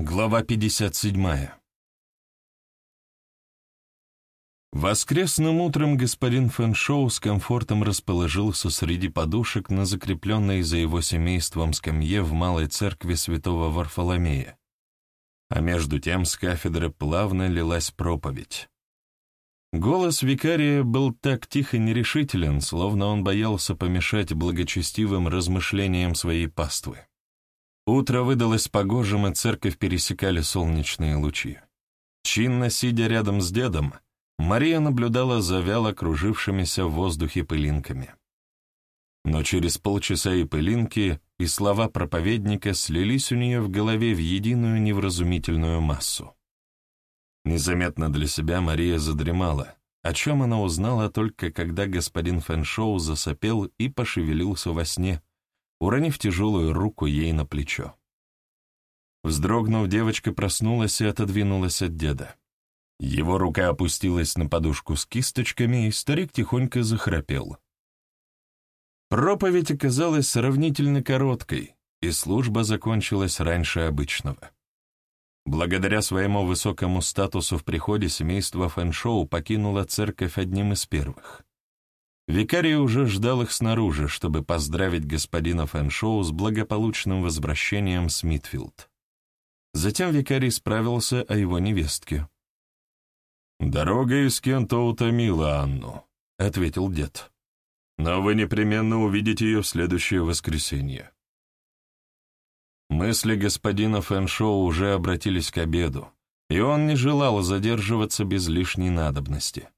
Глава 57. Воскресным утром господин Фэншоу с комфортом расположился среди подушек на закрепленной за его семейством скамье в малой церкви святого Варфоломея. А между тем с кафедры плавно лилась проповедь. Голос викария был так тихо нерешителен, словно он боялся помешать благочестивым размышлениям своей паствы. Утро выдалось погожим, и церковь пересекали солнечные лучи. Чинно сидя рядом с дедом, Мария наблюдала за вяло кружившимися в воздухе пылинками. Но через полчаса и пылинки, и слова проповедника слились у нее в голове в единую невразумительную массу. Незаметно для себя Мария задремала, о чем она узнала только когда господин Фэншоу засопел и пошевелился во сне, уронив тяжелую руку ей на плечо. Вздрогнув, девочка проснулась и отодвинулась от деда. Его рука опустилась на подушку с кисточками, и старик тихонько захрапел. Проповедь оказалась сравнительно короткой, и служба закончилась раньше обычного. Благодаря своему высокому статусу в приходе семейство Фэншоу покинуло церковь одним из первых. Викарий уже ждал их снаружи, чтобы поздравить господина Фэншоу с благополучным возвращением Смитфилд. Затем викарий справился о его невестке. «Дорога из Кента утомила Анну», — ответил дед. «Но вы непременно увидите ее в следующее воскресенье». Мысли господина Фэншоу уже обратились к обеду, и он не желал задерживаться без лишней надобности.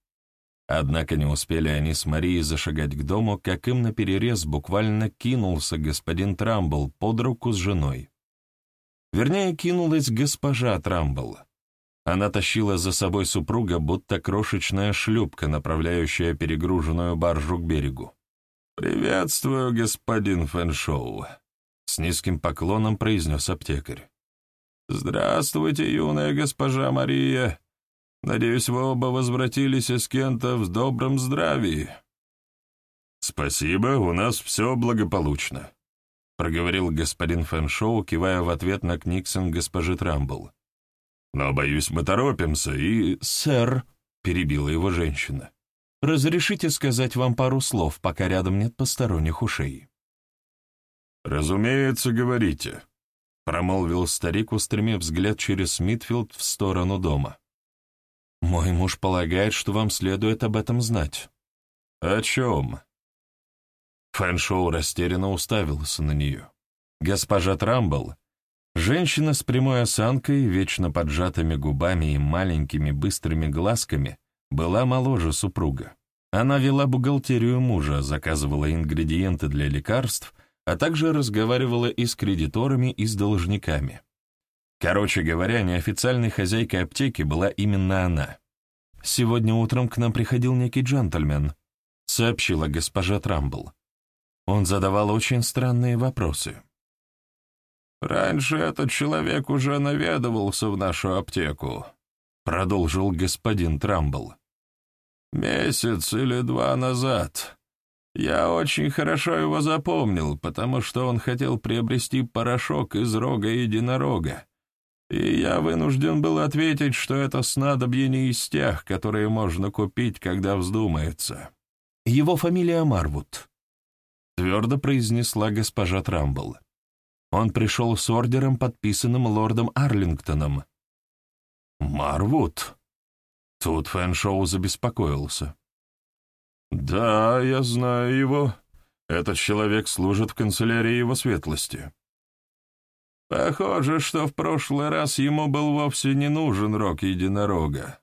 Однако не успели они с Марией зашагать к дому, как им на перерез буквально кинулся господин Трамбл под руку с женой. Вернее, кинулась госпожа Трамбл. Она тащила за собой супруга, будто крошечная шлюпка, направляющая перегруженную баржу к берегу. «Приветствую, господин Фэншоу», — с низким поклоном произнес аптекарь. «Здравствуйте, юная госпожа Мария. Надеюсь, вы оба возвратились из Кента в добром здравии». «Спасибо, у нас все благополучно», — проговорил господин Фэншоу, кивая в ответ на Книксон госпожи Трамбл. «Но, боюсь, мы торопимся и...» «Сэр», — перебила его женщина, — «разрешите сказать вам пару слов, пока рядом нет посторонних ушей». «Разумеется, говорите», — промолвил старик, устремив взгляд через Смитфилд в сторону дома. «Мой муж полагает, что вам следует об этом знать». «О чем?» Фэншоу растерянно уставился на нее. Госпожа Трамбл, женщина с прямой осанкой, вечно поджатыми губами и маленькими быстрыми глазками, была моложе супруга. Она вела бухгалтерию мужа, заказывала ингредиенты для лекарств, а также разговаривала и с кредиторами, и с должниками. Короче говоря, неофициальной хозяйкой аптеки была именно она. «Сегодня утром к нам приходил некий джентльмен», — сообщила госпожа Трамбл. Он задавал очень странные вопросы. «Раньше этот человек уже наведывался в нашу аптеку», — продолжил господин Трамбл. «Месяц или два назад. Я очень хорошо его запомнил, потому что он хотел приобрести порошок из рога единорога и я вынужден был ответить, что это снадобье не из тех, которые можно купить, когда вздумается. «Его фамилия Марвуд», — твердо произнесла госпожа Трамбл. Он пришел с ордером, подписанным лордом Арлингтоном. «Марвуд?» Тут Фэншоу забеспокоился. «Да, я знаю его. Этот человек служит в канцелярии его светлости». Похоже, что в прошлый раз ему был вовсе не нужен рог единорога.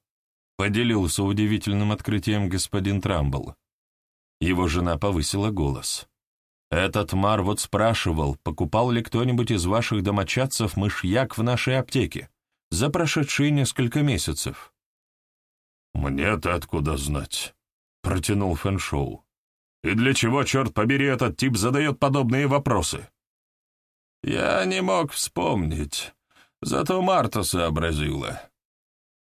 Поделился удивительным открытием господин Трамбл. Его жена повысила голос. «Этот Марвуд спрашивал, покупал ли кто-нибудь из ваших домочадцев мышьяк в нашей аптеке за прошедшие несколько месяцев?» «Мне-то откуда знать?» — протянул Фэншоу. «И для чего, черт побери, этот тип задает подобные вопросы?» Я не мог вспомнить, зато Марта сообразила.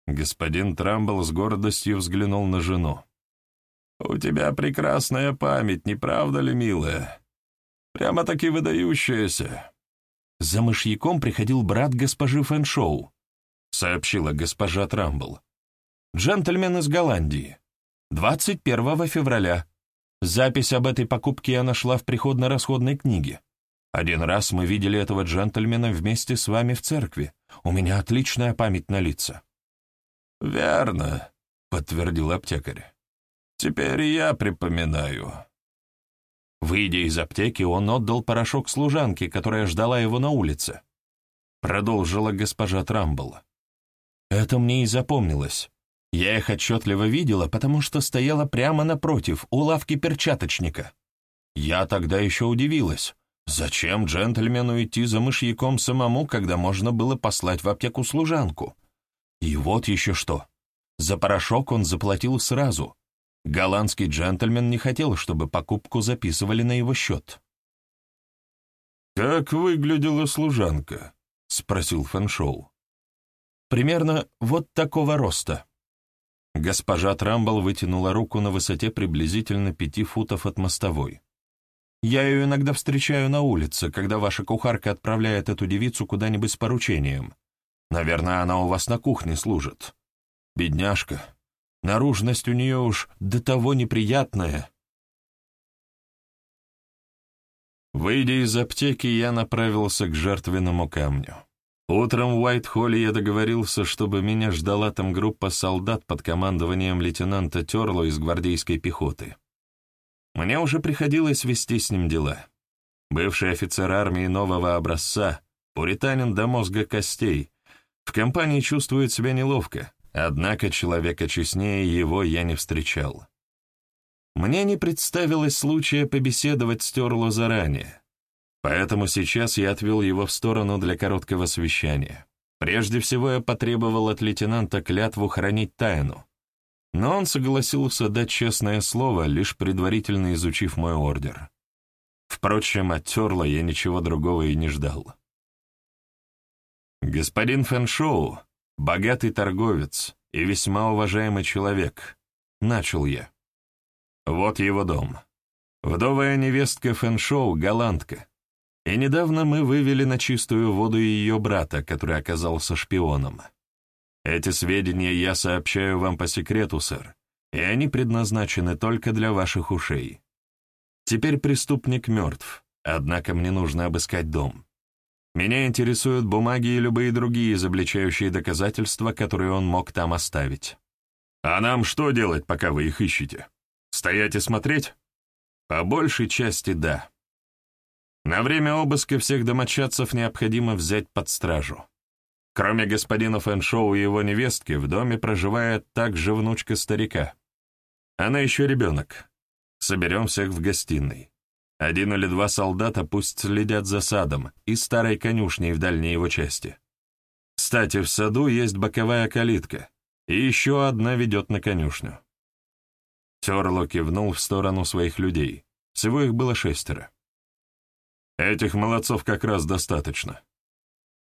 Господин Трамбл с гордостью взглянул на жену. «У тебя прекрасная память, не правда ли, милая? Прямо-таки выдающаяся. за мышьяком приходил брат госпожи Фэншоу», — сообщила госпожа Трамбл. «Джентльмен из Голландии. 21 февраля. Запись об этой покупке я нашла в приходно-расходной книге. Один раз мы видели этого джентльмена вместе с вами в церкви. У меня отличная память на лица». «Верно», — подтвердил аптекарь. «Теперь я припоминаю». Выйдя из аптеки, он отдал порошок служанке, которая ждала его на улице. Продолжила госпожа Трамбл. Это мне и запомнилось. Я их отчетливо видела, потому что стояла прямо напротив, у лавки перчаточника. Я тогда еще удивилась. Зачем джентльмену идти за мышьяком самому, когда можно было послать в аптеку служанку? И вот еще что. За порошок он заплатил сразу. Голландский джентльмен не хотел, чтобы покупку записывали на его счет. «Как выглядела служанка?» — спросил Фэншоу. «Примерно вот такого роста». Госпожа Трамбл вытянула руку на высоте приблизительно пяти футов от мостовой. «Я ее иногда встречаю на улице, когда ваша кухарка отправляет эту девицу куда-нибудь с поручением. Наверное, она у вас на кухне служит. Бедняжка, наружность у нее уж до того неприятная». Выйдя из аптеки, я направился к жертвенному камню. Утром в Уайт-Холле я договорился, чтобы меня ждала там группа солдат под командованием лейтенанта Терло из гвардейской пехоты. Мне уже приходилось вести с ним дела. Бывший офицер армии нового образца, пуританин до мозга костей, в компании чувствует себя неловко, однако человека честнее его я не встречал. Мне не представилось случая побеседовать с Терло заранее. Поэтому сейчас я отвел его в сторону для короткого совещания. Прежде всего я потребовал от лейтенанта клятву хранить тайну, но он согласился дать честное слово, лишь предварительно изучив мой ордер. Впрочем, от Терла я ничего другого и не ждал. Господин Фэншоу — богатый торговец и весьма уважаемый человек, — начал я. Вот его дом. Вдовая невестка Фэншоу — голландка. И недавно мы вывели на чистую воду ее брата, который оказался шпионом. Эти сведения я сообщаю вам по секрету, сэр, и они предназначены только для ваших ушей. Теперь преступник мертв, однако мне нужно обыскать дом. Меня интересуют бумаги и любые другие изобличающие доказательства, которые он мог там оставить. А нам что делать, пока вы их ищете? Стоять и смотреть? По большей части да. На время обыска всех домочадцев необходимо взять под стражу. Кроме господина Фэншоу и его невестки, в доме проживает также внучка старика. Она еще ребенок. Соберем всех в гостиной. Один или два солдата пусть следят за садом и старой конюшней в дальней его части. Кстати, в саду есть боковая калитка, и еще одна ведет на конюшню. Терло кивнул в сторону своих людей. Всего их было шестеро. Этих молодцов как раз достаточно.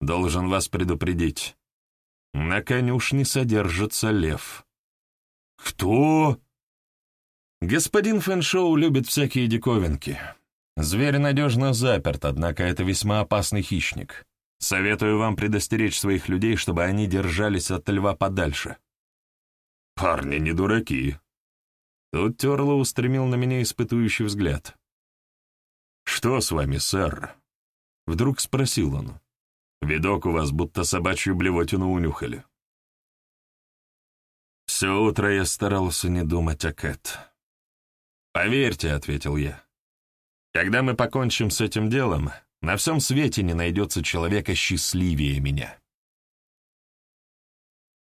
Должен вас предупредить. На конюшне содержится лев. Кто? Господин Фэншоу любит всякие диковинки. Зверь надежно заперт, однако это весьма опасный хищник. Советую вам предостеречь своих людей, чтобы они держались от льва подальше. Парни не дураки. Тут Терло устремил на меня испытующий взгляд. «Что с вами, сэр?» Вдруг спросил он. «Видок у вас, будто собачью блевотину унюхали». Все утро я старался не думать о Кэт. «Поверьте», — ответил я, — «когда мы покончим с этим делом, на всем свете не найдется человека счастливее меня».